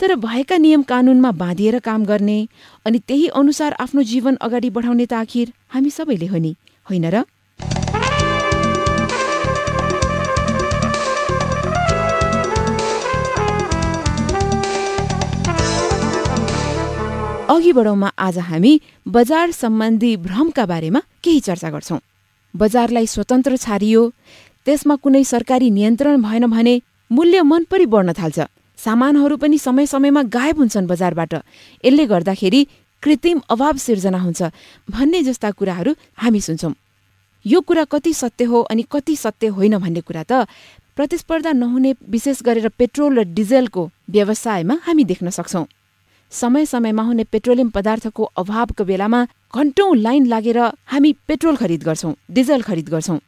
तर भएका नियम कानूनमा बाँधिएर काम गर्ने अनि त्यही अनुसार आफ्नो जीवन अगाडि बढाउने त आखिर हामी सबैले हो नि होइन र? अघि बढौँमा आज हामी बजार सम्बन्धी भ्रमका बारेमा केही चर्चा गर्छौं। बजारलाई स्वतन्त्र छारियो त्यसमा कुनै सरकारी नियन्त्रण भएन भने मूल्य मनपरी बढ्न थाल्छ। सामानहरू पनि समय समयमा गायब हुन्छन् बजारबाट। यसले गर्दाखेरि कृत्रिम अभाव सिर्जना हुन्छ भन्ने जस्ता कुराहरू हामी सुन्छौँ। यो कुरा कति सत्य हो अनि कति सत्य होइन भन्ने कुरा त प्रतिस्पर्धा नहुने विशेष गरेर पेट्रोल र डिजेलको व्यवसायमा हामी देख्न सक्छौँ। समय समयमा हुने पेट्रोलियम पदार्थको अभावको बेलामा घन्टौँ लाइन लागेर हामी पेट्रोल खरिद गर्छौँ डिजल खरिद गर्छौँ।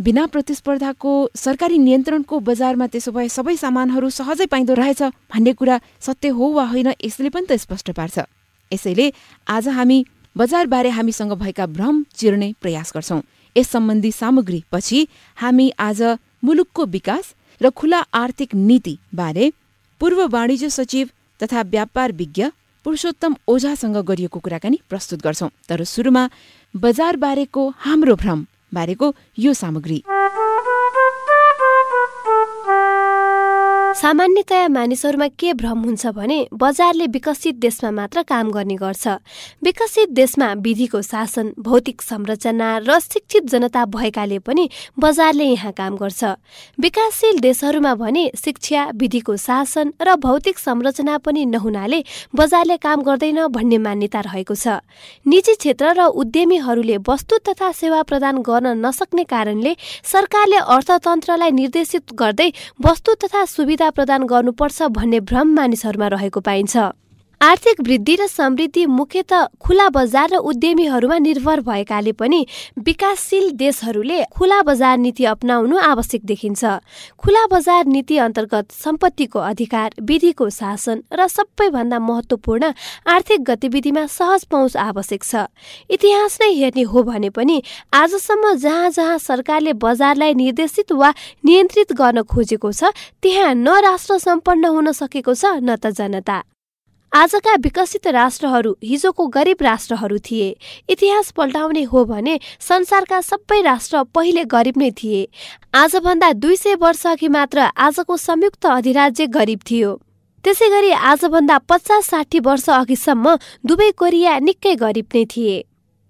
बिना प्रतिस्पर्धाको सरकारी नियन्त्रणको बजारमा त्यसो भए सबै सामानहरू सहजै पाइँदो रहेछ भन्ने कुरा सत्य हो वा होइन यसले पनि त स्पष्ट पार्छ। यसैले आज हामी बजारबारे हामीसँग भएका भ्रम चिर्ने प्रयास गर्छौं। यस सम्बन्धी सामग्री पछि हामी आज मुलुकको विकास र खुला आर्थिक नीति बारे पूर्व वाणिज्य सचिव तथा व्यापार विज्ञ पुरुषोत्तम ओझासँग गरिएको कुराकानी प्रस्तुत गर्छौं। तर सुरुमा बजारबारेको हाम्रो भ्रम बारेको यो सामग्री। सामान्यतया मानिसहरूमा के भ्रम हुन्छ भने बजारले विकसित देशमा मात्र काम गर्ने गर्छ। विकसित देशमा विधिको शासन भौतिक संरचना र शिक्षित जनता भएकाले पनि बजारले यहाँ काम गर्छ। विकासशील देशहरूमा भने शिक्षा विधिको शासन र भौतिक संरचना पनि नहुनाले बजारले काम गर्दैन भन्ने मान्यता रहेको छ। निजी क्षेत्र र उद्यमीहरूले वस्तु तथा सेवा प्रदान गर्न नसक्ने कारणले सरकारले अर्थतन्त्रलाई निर्देशित गर्दै वस्तु तथा सुविधा प्रदान गर्नुपर्छ भन्ने भ्रम मानिसहरूमा रहेको पाइन्छ। आर्थिक वृद्धि र समृद्धि मुख्यत खुला बजार र उद्यमीहरूमा निर्भर भएकाले पनि विकासशील देशहरूले खुला बजार नीति अप्नाउनु आवश्यक देखिन्छ। खुला बजार नीति अन्तर्गत सम्पत्तिको अधिकार विधिको शासन र सबैभन्दा महत्त्वपूर्ण आर्थिक गतिविधिमा सहज पहुँच आवश्यक छ। इतिहास नै हेर्ने हो भने पनि आजसम्म जहाँ जहाँ सरकारले बजारलाई निर्देशित वा नियन्त्रित गर्न खोजेको छ त्यहाँ न राष्ट्र सम्पन्न हुन सकेको छ न त जनता। आजका विकसित राष्ट्रहरू हिजोको गरिब राष्ट्रहरू थिए। इतिहास पल्टाउने हो भने संसारका सबै राष्ट्र पहिले गरिब नै थिए। आजभन्दा दुई सय वर्ष अघि मात्र आजको संयुक्त अधिराज्य गरिब थियो। त्यसै गरी आजभन्दा पचास साठी वर्ष अघिसम्म दुवै कोरिया निकै गरिब नै थिए।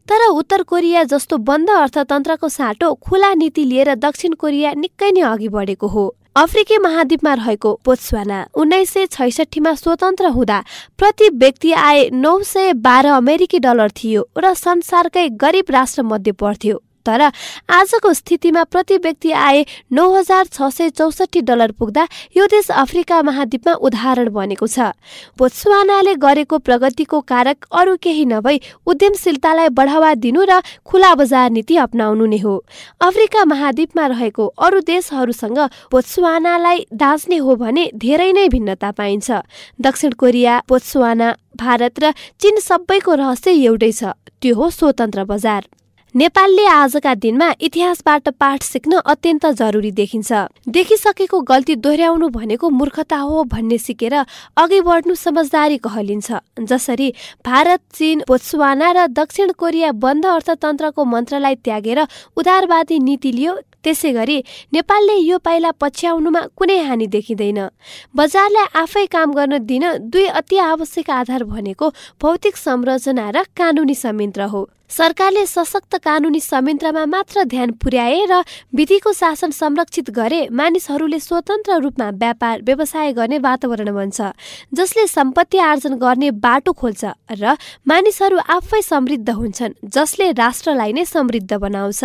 तर उत्तर कोरिया जस्तो बन्द अर्थतन्त्रको साटो खुला नीति लिएर दक्षिण कोरिया निकै नै अघि बढेको हो। अफ्रिकी महाद्वीपमा रहेको बोत्सवाना उन्नाइस सय छैसठीमा स्वतन्त्र हुँदा प्रति व्यक्ति आए नौ सय बाह्र अमेरिकी डलर थियो र संसारकै गरिब राष्ट्र मध्ये पर्थ्यो तर आजको स्थितिमा प्रति व्यक्ति आए नौ हजार छ सय चौसठी डलर पुग्दा यो देश अफ्रिका महाद्वीपमा उदाहरण बनेको छ। बोत्सवानाले गरेको प्रगतिको कारक अरू केही नभई उद्यमशीलतालाई बढावा दिनु र खुला बजार नीति अप्नाउनु नै हो। अफ्रिका महाद्वीपमा रहेको अरू देशहरूसँग बोत्सवानालाई दाँच्ने हो भने धेरै नै भिन्नता पाइन्छ। दक्षिण कोरिया बोत्सवाना भारत र चीन सबैको रहस्य एउटै छ। त्यो हो स्वतन्त्र बजार। नेपालले आजका दिनमा इतिहासबाट पाठ सिक्न अत्यन्त जरुरी देखिन्छ। देखिसकेको गल्ती दोहोऱ्याउनु भनेको मूर्खता हो भन्ने सिकेर अघि बढ्नु समझदारी कहलिन्छ। जसरी भारत चीन बोत्सवाना र दक्षिण कोरिया बन्द अर्थतन्त्रको मन्त्रलाई त्यागेर उदारवादी नीति लियो त्यसै गरी नेपालले यो पाइला पछ्याउनुमा कुनै हानि देखिँदैन। बजारलाई आफै काम गर्न दिन दुई अति आवश्यक आधार भनेको भौतिक संरचना र कानुनी संयन्त्र हो। सरकारले सशक्त कानुनी संयन्त्रमा मात्र ध्यान पुर्याए र विधिको शासन संरक्षित गरे मानिसहरूले स्वतन्त्र रूपमा व्यापार व्यवसाय गर्ने वातावरण बन्छ जसले सम्पत्ति आर्जन गर्ने बाटो खोल्छ र मानिसहरू आफै समृद्ध हुन्छन् जसले राष्ट्रलाई नै समृद्ध बनाउँछ।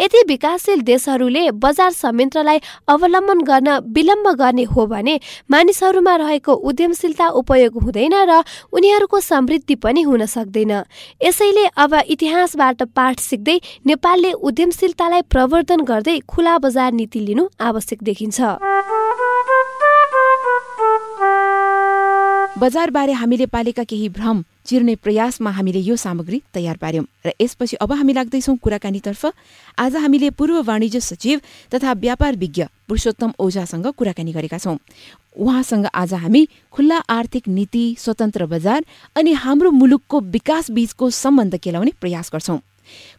यदि विकासशील देशहरूले बजार संयन्त्रलाई अवलम्बन गर्न विलम्ब गर्ने हो भने मानिसहरूमा रहेको उद्यमशीलता उपयोग हुँदैन र उनीहरूको समृद्धि पनि हुन सक्दैन। यसैले अब इतिहासबाट पाठ सिक्दै नेपालले उद्यमशीलतालाई प्रवर्धन गर्दै खुला बजार नीति लिनु आवश्यक देखिन्छ। बजारबारे हामीले पालेका केही भ्रम चिर्ने प्रयासमा हामीले यो सामग्री तयार पार्यौं। र यसपछि अब हामी लाग्दैछौ कुराकानीतर्फ। आज हामीले पूर्व वाणिज्य सचिव तथा व्यापार विज्ञ पुरुषोत्तम ओझासँग कुराकानी गरेका छौं। उहाँसँग आज हामी खुल्ला आर्थिक नीति स्वतन्त्र बजार अनि हाम्रो मुलुकको विकास बीचको सम्बन्ध केलाउने प्रयास गर्छौं।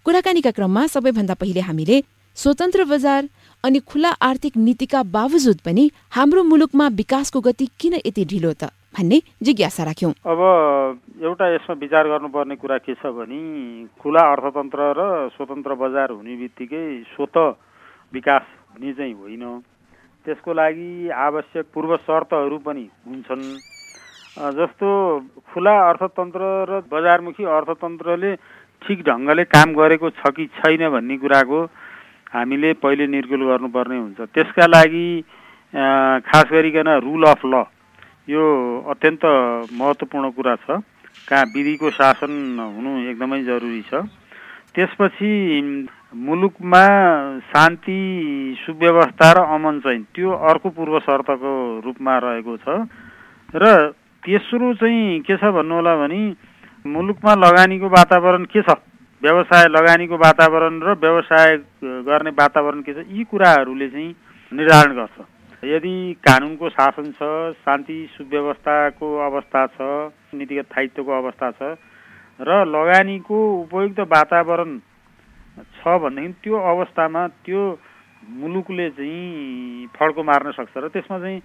कुराकानीका क्रममा सबैभन्दा पहिले हामीले स्वतन्त्र बजार अनि खुल्ला आर्थिक नीतिका बावजुद पनि हाम्रो मुलुकमा विकासको गति किन यति ढिलो त? भन्ने जिज्ञासा राख्यौँ। अब एउटा यसमा विचार गर्नुपर्ने कुरा के छ भने खुला अर्थतन्त्र र स्वतन्त्र बजार हुने बित्तिकै स्वत विकास हुने चाहिँ होइन। त्यसको लागि आवश्यक पूर्व शर्तहरू पनि हुन्छन्। जस्तो खुला अर्थतन्त्र र बजारमुखी अर्थतन्त्रले ठिक ढङ्गले काम गरेको छ कि छैन भन्ने कुराको हामीले पहिले निर्कुल गर्नुपर्ने हुन्छ। त्यसका लागि खास गरिकन रुल अफ ल यो अत्यन्त महत्त्वपूर्ण कुरा छ। कहाँ विधिको शासन हुनु एकदमै जरुरी छ। त्यसपछि मुलुकमा शान्ति सुव्यवस्था र अमन चाहिँ त्यो अर्को पूर्व शर्तको रूपमा रहेको छ। र तेस्रो चाहिँ के छ भन्नु होला भने मुलुकमा लगानीको वातावरण के छ? व्यवसाय लगानीको वातावरण र व्यवसाय गर्ने वातावरण के छ? यी कुराहरूले चाहिँ निर्धारण गर्छ। यदि कानुनको शासन छ शान्ति सुव्यवस्थाको अवस्था छ नीतिगत स्थायित्वको अवस्था छ र लगानीको उपयुक्त वातावरण छ भनेदेखि त्यो अवस्थामा त्यो मुलुकले चाहिँ फड्को मार्न सक्छ र त्यसमा चाहिँ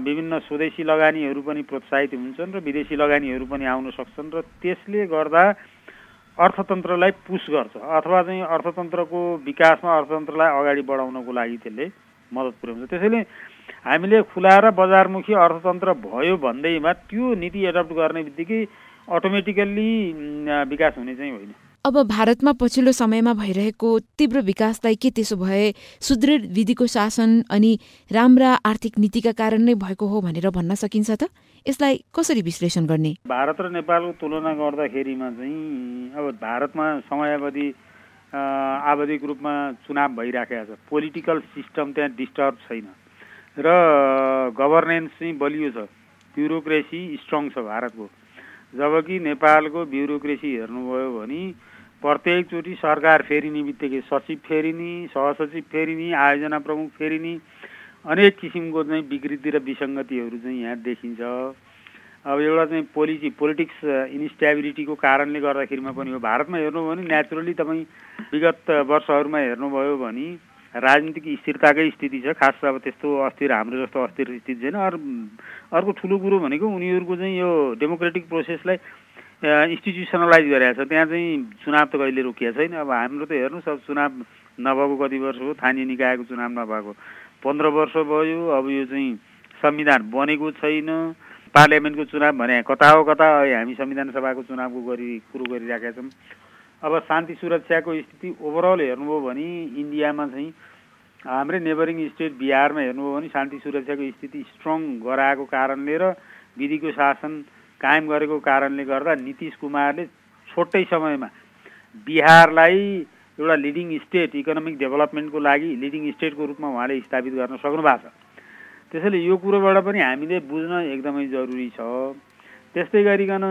विभिन्न स्वदेशी लगानीहरू पनि प्रोत्साहित हुन्छन् र विदेशी लगानीहरू पनि आउन सक्छन् र त्यसले गर्दा अर्थतन्त्रलाई पुस गर्छ अथवा चाहिँ अर्थतन्त्रको विकासमा अर्थतन्त्रलाई अगाडि बढाउनको लागि त्यसले मद्दत पुर्याउँछ त्यसैले हामीले खुला र बजारमुखी अर्थतन्त्र भयो भन्दैमा त्यो नीति एडप्ट गर्ने बित्तिकै अटोमेटिकल्ली विकास हुने चाहिँ होइन। अब भारतमा पछिल्लो समयमा भइरहेको तीव्र विकासलाई के त्यसो भए सुदृढ विधिको शासन अनि राम्रा आर्थिक नीतिका कारण नै भएको हो भनेर भन्न सकिन्छ त? यसलाई कसरी विश्लेषण गर्ने? भारत र नेपालको तुलना गर्दाखेरिमा चाहिँ अब भारतमा समयावधि आवधिक रूपमा चुनाव भइराखेको छ। पोलिटिकल सिस्टम त्यहाँ डिस्टर्ब छैन। र गभर्नेन्स चाहिँ बलियो छ। ब्युरोक्रेसी स्ट्रङ छ भारतको। जबकि नेपालको ब्युरोक्रेसी हेर्नुभयो भने प्रत्येकचोटि सरकार फेरिने बित्तिकै सचिव फेरिने सहसचिव फेरिने आयोजना प्रमुख फेरिने अनेक किसिमको चाहिँ विकृति र विसङ्गतिहरू चाहिँ यहाँ देखिन्छ। अब एउटा चाहिँ पोलिसी पोलिटिक्स इन्स्टेबिलिटीको कारणले गर्दाखेरिमा पनि हो। भारतमा हेर्नुभयो भने नेचुरली तपाईँ विगत वर्षहरूमा हेर्नुभयो भने राजनीतिक स्थिरताकै स्थिति छ खास अब त्यस्तो अस्थिर हाम्रो जस्तो अस्थिर स्थिति छैन। अरू अर्को ठुलो कुरो भनेको उनीहरूको चाहिँ यो डेमोक्रेटिक प्रोसेसलाई इन्स्टिट्युसनलाइज गरेको छ। त्यहाँ चाहिँ चुनाव त कहिले रोकिएको छैन। अब हाम्रो त हेर्नुहोस् अब चुनाव नभएको कति वर्ष हो? स्थानीय निकायको चुनाव नभएको। पन्ध्र वर्ष भयो अब यो चाहिँ संविधान बनेको छैन। पार्लियामेन्टको चुनाव भने कता हो कता हामी संविधान सभाको चुनावको गरी कुरो गरिरहेका छौँ। अब शान्ति सुरक्षाको स्थिति ओभरअल हेर्नुभयो भने इन्डियामा चाहिँ हाम्रै नेबरिङ स्टेट बिहारमा हेर्नुभयो भने शान्ति सुरक्षाको स्थिति स्ट्रङ गराएको कारणले र विधिको शासन कायम गरेको कारणले गर्दा नीतिश कुमारले छोटै समयमा बिहारलाई एउटा लिडिङ स्टेट इकोनोमिक डेभलपमेन्टको लागि लिडिङ स्टेटको रूपमा उहाँले स्थापित गर्न सक्नु भएको छ। त्यसैले यो कुरोबाट पनि हामीले बुझ्न एकदमै जरुरी छ। त्यस्तै गरिकन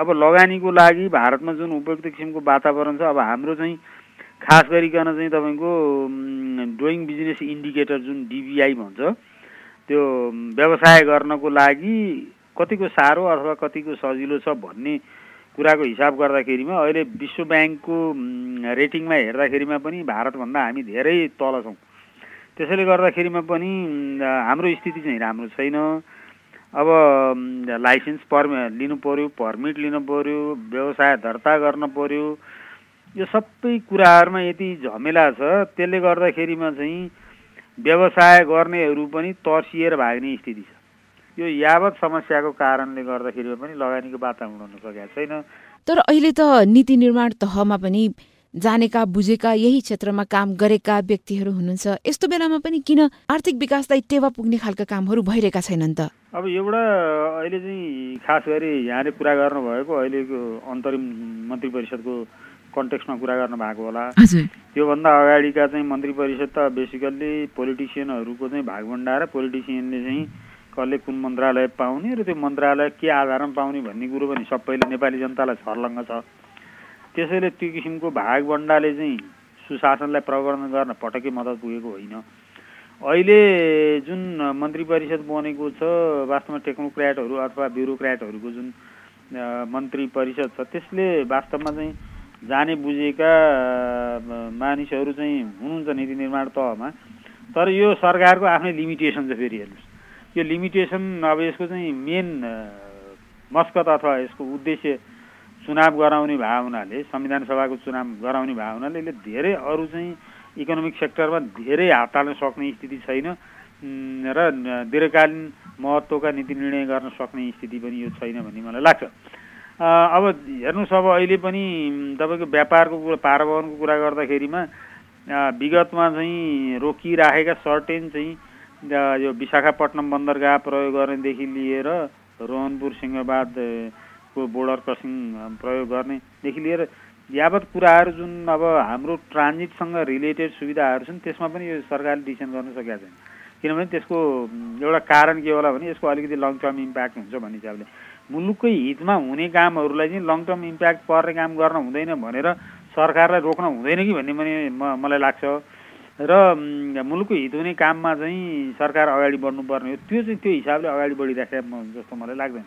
अब लगानीको लागि भारतमा जुन उपयुक्त किसिमको वातावरण छ अब हाम्रो चाहिँ खास गरिकन चाहिँ तपाईँको डुइङ बिजनेस इन्डिकेटर जुन डिबिआई भन्छ त्यो व्यवसाय गर्नको लागि कतिको साह्रो अथवा कतिको सजिलो छ भन्ने कुराको हिसाब गर्दाखेरिमा अहिले विश्व ब्याङ्कको रेटिङमा हेर्दाखेरिमा पनि भारतभन्दा हामी धेरै तल छौँ। त्यसैले गर्दाखेरिमा पनि हाम्रो स्थिति चाहिँ राम्रो छैन। अब लाइसेन्स पर्मि लिनु पऱ्यो पर्मिट लिनु पऱ्यो व्यवसाय दर्ता गर्न पऱ्यो यो सबै कुराहरूमा यति झमेला छ त्यसले गर्दाखेरिमा चाहिँ व्यवसाय गर्नेहरू पनि तर्सिएर भाग्ने स्थिति छ। यो यावत समस्याको कारणले गर्दाखेरि पनि लगानीको वातावरण हुन सकेको छैन। तर अहिले त नीति निर्माण तहमा पनि जानेका बुझेका यही क्षेत्रमा काम गरेका व्यक्तिहरू हुनुहुन्छ। यस्तो बेलामा पनि किन आर्थिक विकासलाई टेवा पुग्ने खालका कामहरू भइरहेका छैनन् त? अब एउटा अहिले चाहिँ खास गरी यहाँले कुरा गर्नुभएको अहिलेको अन्तरिम मन्त्री परिषदको कन्टेक्समा कुरा गर्नु भएको होला त्योभन्दा अगाडिका चाहिँ मन्त्री परिषद त बेसिकल्ली पोलिटिसियनहरूको चाहिँ भागभन्डा र पोलिटिसियनले चाहिँ कसले कुन मन्त्रालय पाउने र त्यो मन्त्रालय के आधारमा पाउने भन्ने कुरो पनि सबैले नेपाली जनतालाई छर्लङ्ग छ। त्यसैले त्यो किसिमको भागभन्डाले चाहिँ सुशासनलाई प्रवर्धन गर्न पटक्कै मद्दत पुगेको होइन। अहिले जुन मन्त्री परिषद बनेको छ वास्तवमा टेक्नोक्राटहरू अथवा ब्युरोक्राटहरूको जुन मन्त्री परिषद छ त्यसले वास्तवमा चाहिँ जाने बुझेका मानिसहरू चाहिँ हुनुहुन्छ नीति निर्माण तहमा। तर यो सरकारको आफ्नै लिमिटेसन छ फेरि हेर्नुहोस्। यो लिमिटेसन अब यसको चाहिँ मेन मस्कत अथवा यसको उद्देश्य चुनाव गराउने भए हुनाले संविधान सभाको चुनाव गराउने भए हुनाले यसले धेरै अरू चाहिँ इकोनोमिक सेक्टरमा धेरै हात हाल्न सक्ने स्थिति छैन। र दीर्घकालीन महत्त्वका नीति निर्णय गर्न सक्ने स्थिति पनि यो छैन भन्ने मलाई लाग्छ। अब हेर्नुहोस् अब अहिले पनि तपाईँको व्यापारको कुरा पारवहनको कुरा गर्दाखेरिमा विगतमा चाहिँ रोकिराखेका सर्टेन चाहिँ यो विशाखापट्टनम बन्दरगाह प्रयोग गर्नेदेखि लिएर रोहनपुर सिंहबादको बोर्डर क्रसिङ प्रयोग गर्नेदेखि लिएर यावत कुराहरू जुन अब हाम्रो ट्रान्जिटसँग रिलेटेड सुविधाहरू छन् त्यसमा पनि यो सरकारले डिसिसन गर्न सकेका छैन। किनभने त्यसको एउटा कारण के होला भने यसको अलिकति लङ टर्म इम्प्याक्ट हुन्छ भन्ने हिसाबले मुलुककै हितमा हुने कामहरूलाई चाहिँ लङ टर्म इम्प्याक्ट पर्ने काम गर्न हुँदैन भनेर सरकारलाई रोक्न हुँदैन कि भन्ने पनि मलाई लाग्छ। र मुलुकको हित हुने काममा चाहिँ सरकार अगाडि बढ्नुपर्ने हो। त्यो चाहिँ त्यो हिसाबले अगाडि बढिराखेको जस्तो मलाई लाग्दैन।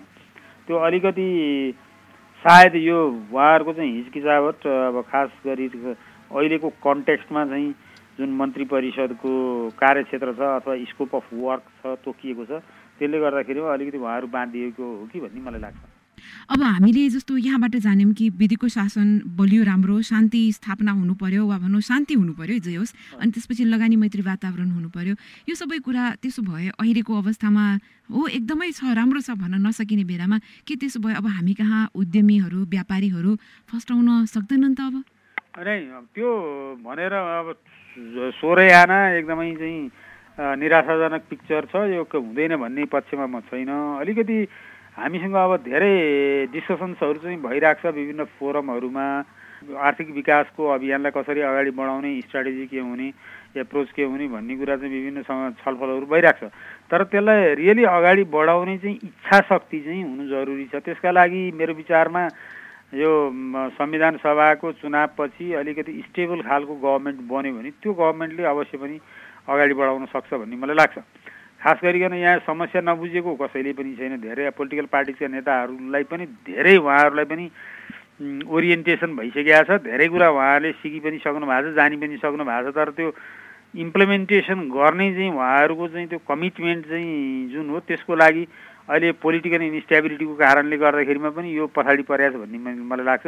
त्यो अलिकति सायद यो उहाँहरूको चाहिँ हिचकिचावट अब खास गरी अहिलेको कन्टेक्स्टमा चाहिँ जुन मन्त्री परिषदको कार्यक्षेत्र छ अथवा स्कोप अफ वर्क छ तोकिएको छ त्यसले गर्दाखेरि अलिकति उहाँहरू बाँधिएको हो कि भन्ने मलाई लाग्छ। अब हामीले जस्तो यहाँबाट जान्यौँ कि विधिको शासन बलियो राम्रो शान्ति स्थापना हुनु पर्यो वा भनौँ शान्ति हुनु पर्यो जे होस्। अनि त्यसपछि लगानी मैत्री वातावरण हुनु पर्यो यो सबै कुरा त्यसो भए अहिलेको अवस्थामा हो एकदमै छ राम्रो छ भन्न नसकिने बेलामा के त्यसो भए अब हामी कहाँ उद्यमीहरू व्यापारीहरू फस्टाउन सक्दैनन् त अब? त्यो भनेर अब सोह्रै आना एकदमै चाहिँ निराशाजनक पिक्चर छ। यो हुँदैन भन्ने पक्षमा म छैन। अलिकति हामीसँग अब धेरै डिस्कसन्सहरू चाहिँ भइरहेको छ विभिन्न फोरमहरूमा। आर्थिक विकासको अभियानलाई कसरी अगाडि बढाउने स्ट्राटेजी के हुने एप्रोच के हुने भन्ने कुरा चाहिँ विभिन्न छलफलहरू भइरहेको छ। तर त्यसलाई रियली अगाडि बढाउने चाहिँ इच्छा शक्ति चाहिँ हुनु जरुरी छ। त्यसका लागि मेरो विचारमा यो संविधान सभाको चुनावपछि अलिकति स्टेबल खालको गभर्मेन्ट बन्यो भने त्यो गभर्मेन्टले अवश्य पनि अगाडि बढाउन सक्छ भन्ने मलाई लाग्छ। खास गरिकन यहाँ समस्या नबुझेको कसैले पनि छैन। धेरै पोलिटिकल पार्टीका नेताहरूलाई पनि धेरै उहाँहरूलाई पनि ओरिएन्टेसन भइसकेको छ। धेरै कुरा उहाँहरूले सिकि पनि सक्नु भएको छ जानी पनि सक्नु भएको छ। तर त्यो इम्प्लिमेन्टेसन गर्ने चाहिँ उहाँहरूको चाहिँ त्यो कमिटमेन्ट चाहिँ जुन हो त्यसको लागि अहिले पोलिटिकल इन्स्टेबिलिटीको कारणले गर्दाखेरिमा पनि यो पछाडि परेको छ भन्ने मलाई लाग्छ।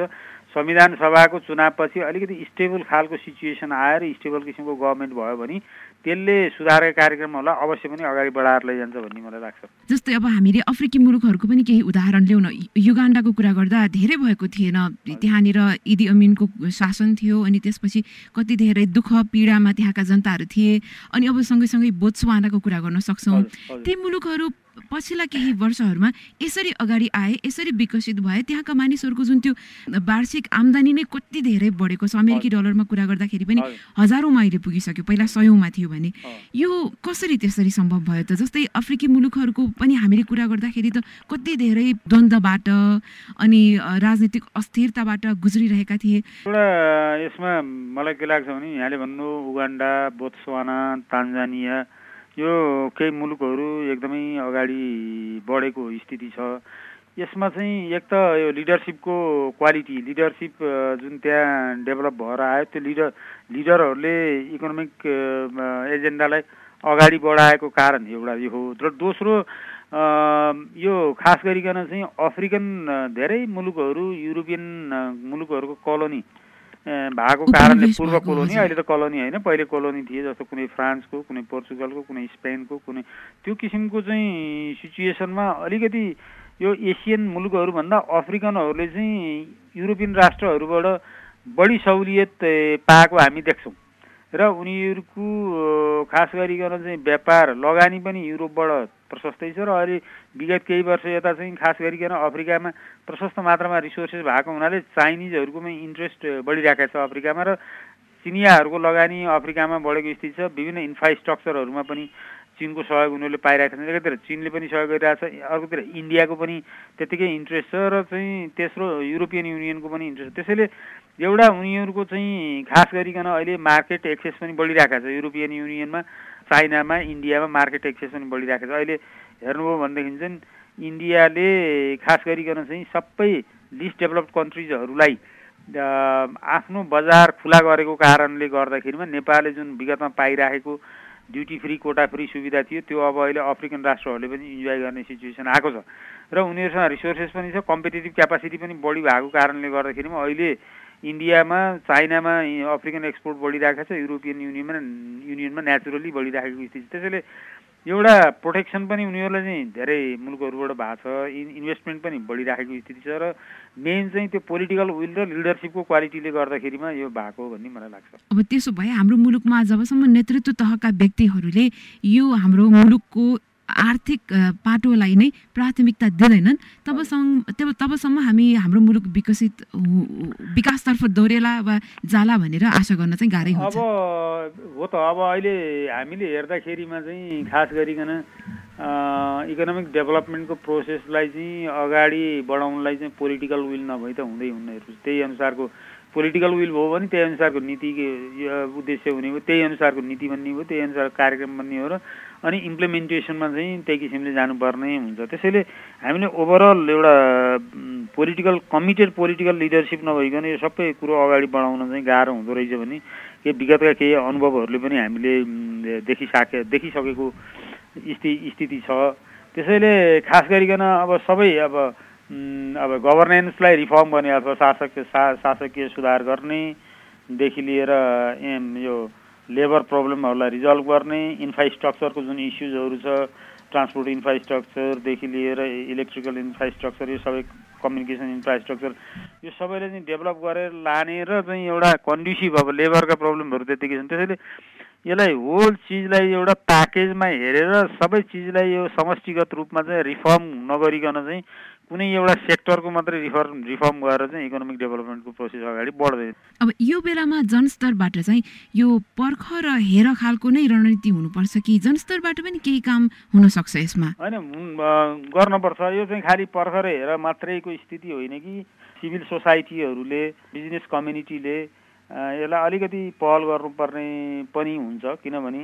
संविधान सभाको चुनावपछि अलिकति स्टेबल खालको सिचुएसन आएर स्टेबल किसिमको गभर्मेन्ट भयो भने त्यसले सुधारका कार्यक्रमहरूलाई अवश्य पनि अगाडि बढाएर लैजान्छ भन्ने मलाई लाग्छ। जस्तै अब हामीले अफ्रिकी मुलुकहरूको पनि केही उदाहरण ल्याउन युगान्डाको कुरा गर्दा धेरै भएको थिएन। त्यहाँनिर इदी अमिनको शासन थियो अनि त्यसपछि कति धेरै दुःख पीडामा त्यहाँका जनताहरू थिए अनि अब सँगैसँगै बोत्सवानाको कुरा गर्न सक्छौँ। ती मुलुकहरू पछिल्ला केही वर्षहरूमा यसरी अगाडि आए यसरी विकसित भए त्यहाँका मानिसहरूको जुन त्यो वार्षिक आम्दानी नै कति धेरै बढेको छ अमेरिकी डलरमा कुरा गर्दाखेरि पनि हजारौँमा अहिले पुगिसक्यो पहिला सयौँमा थियो भने। यो कसरी त्यसरी सम्भव भयो त? जस्तै अफ्रिकी मुलुकहरूको पनि हामीले कुरा गर्दाखेरि त कति धेरै द्वन्द्वबाट अनि राजनीतिक अस्थिरताबाट गुज्रिरहेका थिए। एउटा यसमा मलाई के लाग्छ भने यहाँले भन्नु उगान्डा बोत्सवाना तान्जानिया यो केही मुलुकहरू एकदमै अगाडि बढेको स्थिति छ। यसमा चाहिँ एक त यो लिडरसिपको क्वालिटी लिडरसिप जुन त्यहाँ डेभलप भएर आयो त्यो लिडर लिडरहरूले इकोनोमिक एजेन्डालाई अगाडि बढाएको कारण एउटा यो हो। र दोस्रो यो खास गरिकन चाहिँ अफ्रिकन धेरै मुलुकहरू युरोपियन मुलुकहरूको कलोनी भएको कारणले पूर्व कोलोनी अहिले त कोलोनी होइन। पहिले कोलोनी थिए जस्तो कुनै फ्रान्सको कुनै पोर्चुगलको कुनै स्पेनको कुनै त्यो किसिमको चाहिँ सिचुएसनमा अलिकति यो एसियन मुलुकहरूभन्दा अफ्रिकनहरूले चाहिँ युरोपियन राष्ट्रहरूबाट बढी सहुलियत पाएको हामी देख्छौँ। र उनीहरूको खास गरिकन चाहिँ व्यापार लगानी पनि युरोपबाट प्रशस्तै छ र अहिले विगत केही वर्ष यता चाहिँ खास गरिकन अफ्रिकामा प्रशस्त मात्रामा रिसोर्सेस भएको हुनाले चाइनिजहरूकोमा इन्ट्रेस्ट बढिरहेको छ अफ्रिकामा र चिनियाहरूको लगानी अफ्रिकामा बढेको स्थिति छ। विभिन्न इन्फ्रास्ट्रक्चरहरूमा पनि चिनको सहयोग उनीहरूले पाइरहेको छन्। एकातिर चिनले पनि सहयोग गरिरहेको छ। अर्कोतिर इन्डियाको पनि त्यत्तिकै इन्ट्रेस्ट छ र चाहिँ तेस्रो युरोपियन युनियनको पनि इन्ट्रेस्ट त्यसैले एउटा उनीहरूको चाहिँ खास गरिकन अहिले मार्केट एक्सेस पनि बढिरहेको छ। युरोपियन युनियनमा चाइनामा इन्डियामा मार्केट एक्सेस पनि बढिरहेको छ। अहिले हेर्नुभयो भनेदेखि चाहिँ इन्डियाले खास गरिकन चाहिँ सबै लिस्ट डेभलप्ड कन्ट्रिजहरूलाई आफ्नो बजार खुला गरेको कारणले गर्दाखेरिमा नेपालले जुन विगतमा पाइराखेको ड्युटी फ्री कोटा फ्री सुविधा थियो त्यो अब अहिले अफ्रिकन राष्ट्रहरूले पनि इन्जोय गर्ने सिचुएसन आएको छ। र उनीहरूसँग रिसोर्सेस पनि छ कम्पिटेटिभ क्यापासिटी पनि बढी भएको कारणले गर्दाखेरिमा अहिले इन्डियामा चाइनामा अफ्रिकन एक्सपोर्ट बढिरहेको छ युरोपियन युनियनमा युनियनमा नेचुरली बढिराखेको स्थिति त्यसैले एउटा प्रोटेक्सन पनि उनीहरूलाई चाहिँ धेरै मुलुकहरूबाट भएको छ इन इन्भेस्टमेन्ट पनि बढिराखेको स्थिति छ र मेन चाहिँ त्यो पोलिटिकल विल र लिडरसिपको क्वालिटीले गर्दाखेरिमा यो भएको भन्ने मलाई लाग्छ। अब त्यसो भए हाम्रो मुलुकमा जबसम्म नेतृत्व तहका व्यक्तिहरूले यो हाम्रो मुलुकको आर्थिक पाटोलाई नै प्राथमिकता दिँदैनन्। तबसम्म तब तबसम्म हामी हाम्रो मुलुक विकसित विकासतर्फ दौडेला वा जाला भनेर आशा गर्न चाहिँ गाह्रै हुन्छ। अब हो त अब अहिले हामीले हेर्दाखेरिमा चाहिँ खास गरिकन इकोनोमिक डेभलपमेन्टको प्रोसेसलाई चाहिँ अगाडि बढाउनलाई चाहिँ पोलिटिकल विल नभई त हुँदै हुन्न त्यही अनुसारको पोलिटिकल विल भयो भने त्यही अनुसारको नीति उद्देश्य हुने भयो त्यही अनुसारको नीति बन्ने भयो त्यही अनुसार कार्यक्रम बन्ने हो र अनि इम्प्लिमेन्टेसनमा चाहिँ त्यही किसिमले जानुपर्ने हुन्छ। त्यसैले हामीले ओभरअल एउटा पोलिटिकल कमिटेड पोलिटिकल लिडरसिप नभइकन यो सबै कुरो अगाडि बढाउन चाहिँ गाह्रो हुँदो रहेछ भने केही विगतका केही अनुभवहरूले पनि हामीले देखिसके देखिसकेको स्थिति स्थिति छ। त्यसैले खास गरिकन अब सबै अब अब गभर्नेन्सलाई रिफर्म गर्ने अथवा शासक शासकीय सुधार गर्नेदेखि लिएर एम यो लेबर प्रब्लमहरूलाई रिजल्भ गर्ने इन्फ्रास्ट्रक्चरको जुन इस्युजहरू छ ट्रान्सपोर्ट इन्फ्रास्ट्रक्चरदेखि लिएर इलेक्ट्रिकल इन्फ्रास्ट्रक्चर यो सबै कम्युनिकेसन इन्फ्रास्ट्रक्चर यो सबैले चाहिँ डेभलप गरेर लाने र चाहिँ एउटा कन्ड्युसिभ अब लेबरका प्रब्लमहरू त्यतिकै छन्। त्यसैले यसलाई होल चिजलाई एउटा प्याकेजमा हेरेर सबै चिजलाई यो समष्टिगत रूपमा चाहिँ रिफर्म नगरिकन चाहिँ कुनै एउटा सेक्टरको मात्रै रिफर्म रिफर्म गरेर चाहिँ इकोनोमिक डेभलपमेन्टको प्रोसेस अगाडि बढ्दैन अब यो बेलामा जनस्तरबाट चाहिँ यो पर्ख र हेर खालको नै रणनीति हुनुपर्छ कि जनस्तरबाट पनि केही काम हुन सक्छ यसमा? होइन गर्नुपर्छ। यो चाहिँ खालि पर्ख र हेर मात्रैको स्थिति होइन कि सिभिल सोसाइटीहरूले बिजनेस कम्युनिटीले यसलाई अलिकति पहल गर्नुपर्ने पनि हुन्छ। किनभने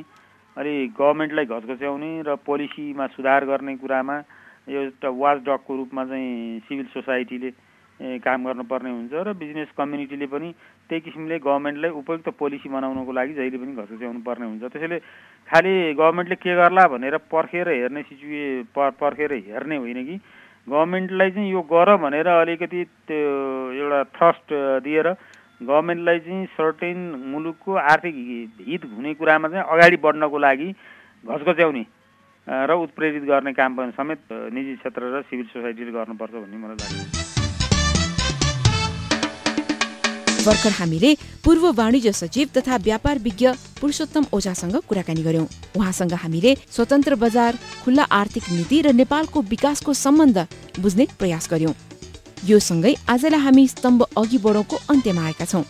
अलि गभर्मेन्टलाई घचघच्याउने र पोलिसीमा सुधार गर्ने कुरामा एउटा वाच डगको रूपमा चाहिँ सिभिल सोसाइटीले काम गर्नुपर्ने हुन्छ र बिजनेस कम्युनिटीले पनि त्यही किसिमले गभर्मेन्टलाई उपयुक्त पोलिसी बनाउनको लागि जहिले पनि घसघस्याउनु पर्ने हुन्छ। त्यसैले खालि गभर्मेन्टले के गर्ला भनेर पर्खेर हेर्ने सिचुए पर्खेर हेर्ने होइन कि। गभर्मेन्टलाई चाहिँ यो गर भनेर अलिकति त्यो एउटा थ्रस्ट दिएर गभर्मेन्टलाई चाहिँ सर्टेन मुलुकको आर्थिक हित हुने कुरामा चाहिँ अगाडि बढ्नको लागि घसघच्याउने र उत्प्रेरित गर्ने काम पनि समेत निजी क्षेत्र र सिभिल सोसाइटीले गर्नुपर्छ भन्ने मलाई लाग्छ। भर्खर हामीले पूर्व वाणिज्य सचिव तथा व्यापार विज्ञ पुरुषोत्तम ओझासँग कुराकानी गर्यौं। उहाँसँग हामीले स्वतन्त्र बजार खुल्ला आर्थिक नीति र नेपालको विकासको सम्बन्ध बुझ्ने प्रयास गर्यौं। यो सँगै आजलाई हामी स्तम्भ अघि बढौँको अन्त्यमा आएका छौं।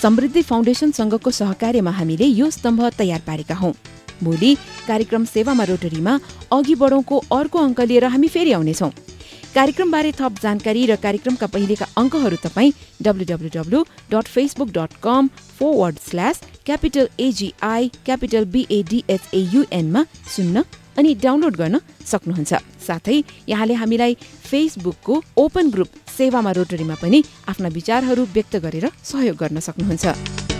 समृद्धि फाउन्डेसनसँगको सहकार्यमा हामीले यो स्तम्भ तयार पारेका हौं। भोलि कार्यक्रम सेवामा रोटरीमा अघि बढौँको अर्को अङ्क लिएर हामी फेरि आउनेछौँ। कार्यक्रमबारे थप जानकारी र कार्यक्रमका पहिलेका अङ्कहरू तपाईँ W dot Facebook dot com forward slash capital A G I capital बिएडिएचएयुएनमा सुन्न अनि डाउनलोड गर्न सक्नुहुन्छ। साथै यहाँले हामीलाई फेसबुकको ओपन ग्रुप सेवामा रोटरीमा पनि आफ्ना विचारहरू व्यक्त गरेर सहयोग गर्न सक्नुहुन्छ।